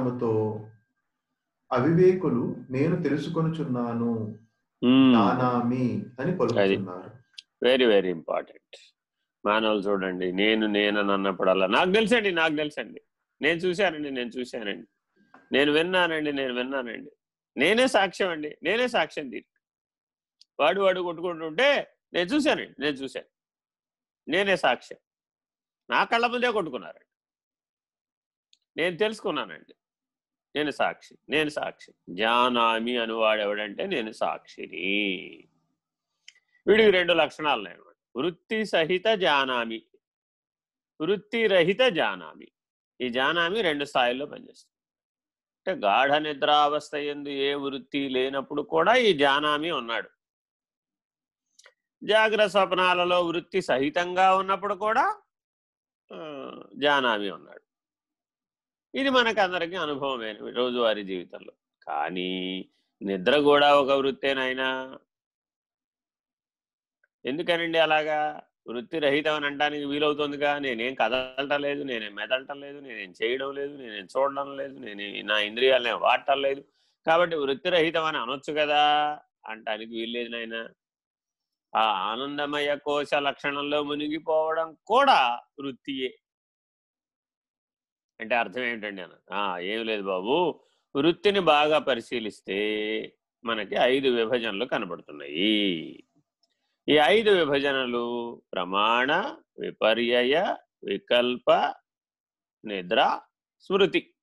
జ్ఞానముతో అవివేకులు నేను తెలుసుకొనుచున్నాను. నానామి అని పలుకుతున్నారు. వెరీ వెరీ ఇంపార్టెంట్ మానవులు చూడండి నేను నేనని అన్నప్పుడల్లా నాకు తెలుసండి నాకు తెలుసండి. నేను చూశానండి నేను చూశానండి. నేను విన్నానండి నేను విన్నానండి. నేనే సాక్ష్యం అండి నేనే సాక్ష్యం దీనికి. వాడు వాడు కొట్టుకుంటుంటే నేను చూశానండి నేను చూశాను. నేనే సాక్ష్యం. నా కళ్ళ ముందే కొట్టుకున్నారండి. నేను తెలుసుకున్నానండి. నేను సాక్షి నేను సాక్షి. జానామి అనువాడు ఎవడంటే నేను సాక్షిని. వీడికి రెండు లక్షణాలు ఉన్నాయి వృత్తి సహిత జానామి. వృత్తి రహిత జానామి. ఈ జానామి రెండు స్థాయిల్లో పనిచేస్తుంది. అంటే గాఢ నిద్రావస్థ ఎందు ఏ వృత్తి లేనప్పుడు కూడా ఈ జానామి ఉన్నాడు. జాగ్రత్త స్వప్నాలలో వృత్తి సహితంగా ఉన్నప్పుడు కూడా జానామి ఉన్నాడు. ఇది మనకు అందరికీ అనుభవమైన రోజువారీ జీవితంలో. కానీ నిద్ర కూడా ఒక వృత్తేనైనా. ఎందుకనండి అలాగా? వృత్తి రహితం అని అంటానికి వీలవుతుందిగా? నేనేం కదలటం లేదు నేనేం మెదలటం లేదు నేనేం చేయడం లేదు నేనేం చూడడం లేదు నేను నా ఇంద్రియాలనే వాడటం లేదు. కాబట్టి వృత్తి రహితం అని అనొచ్చు కదా? అంటానికి వీల్లేదు నాయన. ఆ ఆనందమయ కోశ లక్షణంలో మునిగిపోవడం కూడా వృత్తియే. అంటే అర్థం ఏమిటండి అన్న? ఏం లేదు బాబు. వృత్తిని బాగా పరిశీలిస్తే మనకి ఐదు విభజనలు కనబడుతున్నాయి. ఈ ఐదు విభజనలు ప్రమాణ విపర్యయ వికల్ప నిద్ర స్మృతి.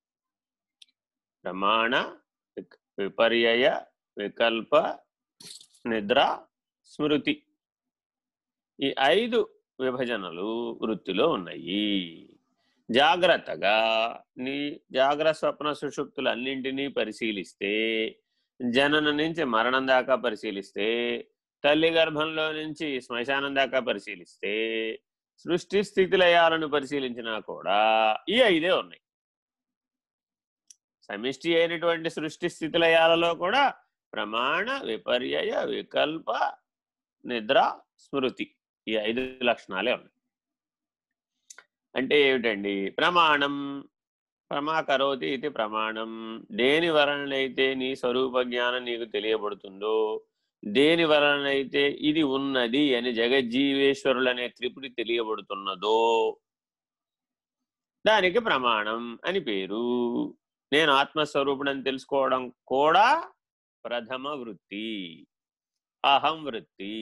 ప్రమాణ విపర్యయ వికల్ప నిద్ర స్మృతి. ఈ ఐదు విభజనలు వృత్తిలో ఉన్నాయి. జాగ్రత్తగా నీ జాగ్రత్త స్వప్న సుషుప్తులు అన్నింటినీ పరిశీలిస్తే జనన నుంచి మరణం దాకా పరిశీలిస్తే తల్లి గర్భంలో నుంచి శ్మశానం దాకా పరిశీలిస్తే సృష్టి స్థితిలయాలను పరిశీలించినా కూడా ఈ ఐదే ఉన్నాయి. సమిష్టి అయినటువంటి సృష్టి స్థితిలయాలలో కూడా ప్రమాణ విపర్యయ వికల్ప నిద్ర స్మృతి ఈ ఐదు లక్షణాలే ఉన్నాయి. అంటే ఏమిటండి? ప్రమాణం ప్రమాకరోతి ఇది ప్రమాణం. దేని వలనైతే నీ స్వరూప జ్ఞానం నీకు తెలియబడుతుందో దేని వలనైతే ఇది ఉన్నది అని జగజ్జీవేశ్వరులనే త్రిపుడి తెలియబడుతున్నదో దానికి ప్రమాణం అని పేరు. నేను ఆత్మస్వరూపుడని తెలుసుకోవడం కూడా ప్రథమ వృత్తి. అహం వృత్తి.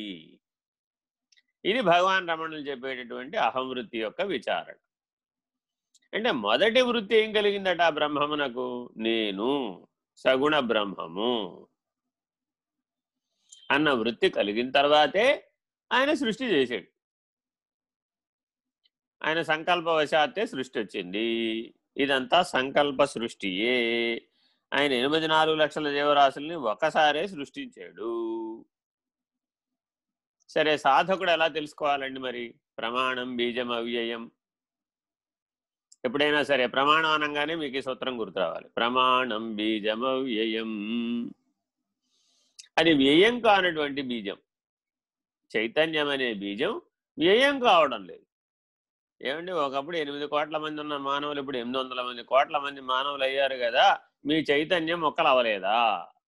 ఇది భగవాన్ రమణులు చెప్పేటటువంటి అహం వృత్తి యొక్క విచారణ. అంటే మొదటి వృత్తి ఏం కలిగిందట బ్రహ్మమునకు? నేను సగుణ బ్రహ్మము. అన్న వృత్తి కలిగిన తర్వాతే ఆయన సృష్టి చేశాడు. ఆయన సంకల్పవశాత్తే సృష్టి వచ్చింది. ఇదంతా సంకల్ప సృష్టియే. ఆయన ఎనిమిది నాలుగు లక్షల జీవరాశుల్ని ఒకసారే సృష్టించాడు. సరే సాధకుడు ఎలా తెలుసుకోవాలండి మరి? ప్రమాణం బీజం అవ్యయం. ఎప్పుడైనా సరే ప్రమాణం అనగానే మీకు ఈ సూత్రం గుర్తు రావాలి. ప్రమాణం బీజం అవ్యయం. అది వ్యయం కానటువంటి బీజం. చైతన్యం అనే బీజం వ్యయం కావడం లేదు. ఏమండి? ఒకప్పుడు ఎనిమిది కోట్ల మంది ఉన్న మానవులు ఇప్పుడు ఎనిమిది వందల మంది కోట్ల మంది మానవులు అయ్యారు కదా! మీ చైతన్యం మొక్కలు అవలేదా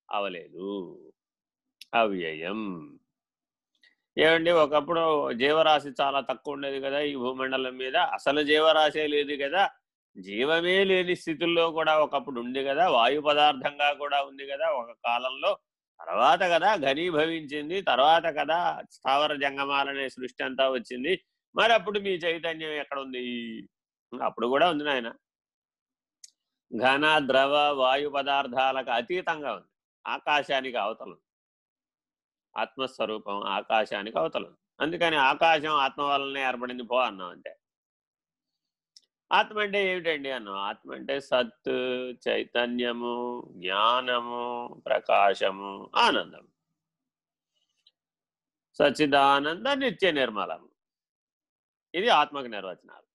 అవలేదు అవ్యయం. ఏమండి? ఒకప్పుడు జీవరాశి చాలా తక్కువ ఉండేది కదా ఈ భూమండలం మీద. అసలు జీవరాశే లేదు కదా. జీవమే లేని స్థితుల్లో కూడా ఒకప్పుడు ఉంది కదా. వాయు పదార్థంగా కూడా ఉంది కదా ఒక కాలంలో. తర్వాత కదా ఘనీభవించింది తర్వాత కదా స్థావర జంగమాలనే సృష్టి అంతా వచ్చింది. మరి అప్పుడు మీ చైతన్యం ఎక్కడ ఉంది? అప్పుడు కూడా ఉంది నాయన. ఘన ద్రవ వాయు పదార్థాలకు అతీతంగా ఉంది. ఆకాశానికి అవతల ఉంది. ఆత్మస్వరూపం ఆకాశానికి అవతల అందుకని ఆకాశం ఆత్మ వలనే ఏర్పడింది పో అన్నాం అంటే. ఆత్మ అంటే ఏమిటండి అన్నాం ఆత్మ అంటే సత్ చైతన్యము జ్ఞానము ప్రకాశము ఆనందము. సచిదానంద నిత్య నిర్మలము. ఇది ఆత్మకు నిర్వచనాలు.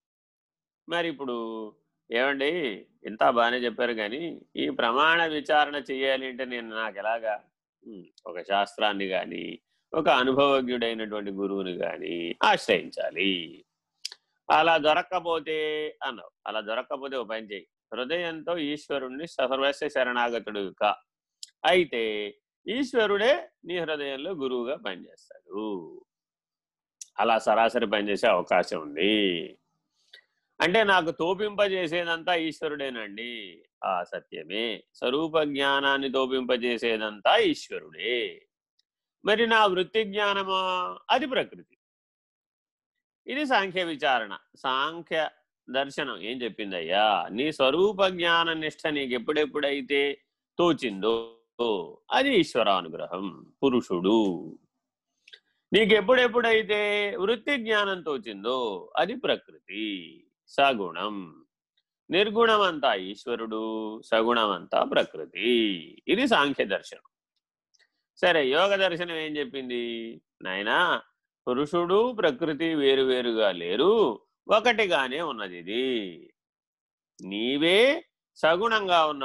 మరి ఇప్పుడు ఏమండి? ఇంత బాగానే చెప్పారు కానీ ఈ ప్రమాణ విచారణ చేయాలి అంటే నేను నాకు ఎలాగా ఒక శాస్త్రాన్ని కానీ ఒక అనుభవజ్ఞుడైనటువంటి గురువుని కానీ ఆశ్రయించాలి. అలా దొరక్కపోతే అన్నావు. అలా దొరక్కపోతే ఒక పని చేయి హృదయంతో ఈశ్వరుణ్ణి సర్వస్య శరణాగతుడు కా. అయితే ఈశ్వరుడే నీ హృదయంలో గురువుగా పనిచేస్తాడు. అలా సరాసరి పనిచేసే అవకాశం ఉంది. అంటే నాకు తోపింపజేసేదంతా ఈశ్వరుడేనండి. ఆ సత్యమే. స్వరూప జ్ఞానాన్ని తోపింపజేసేదంతా ఈశ్వరుడే. మరి నా వృత్తి జ్ఞానమా? అది ప్రకృతి. ఇది సాంఖ్య విచారణ. సాంఖ్య దర్శనం. ఏం చెప్పిందయ్యా? నీ స్వరూప జ్ఞాన నిష్ట నీకు ఎప్పుడెప్పుడైతే తోచిందో అది ఈశ్వరానుగ్రహం పురుషుడు. నీకెప్పుడెప్పుడైతే వృత్తి జ్ఞానం తోచిందో అది ప్రకృతి. సగుణం. నిర్గుణమంతా ఈశ్వరుడు సగుణమంతా ప్రకృతి. ఇది సాంఖ్య దర్శనం. సరే యోగ దర్శనం ఏం చెప్పింది? నాయనా పురుషుడు ప్రకృతి వేరువేరుగా లేరు. ఒకటిగానే ఉన్నది ఇది. నీవే సగుణంగా ఉన్న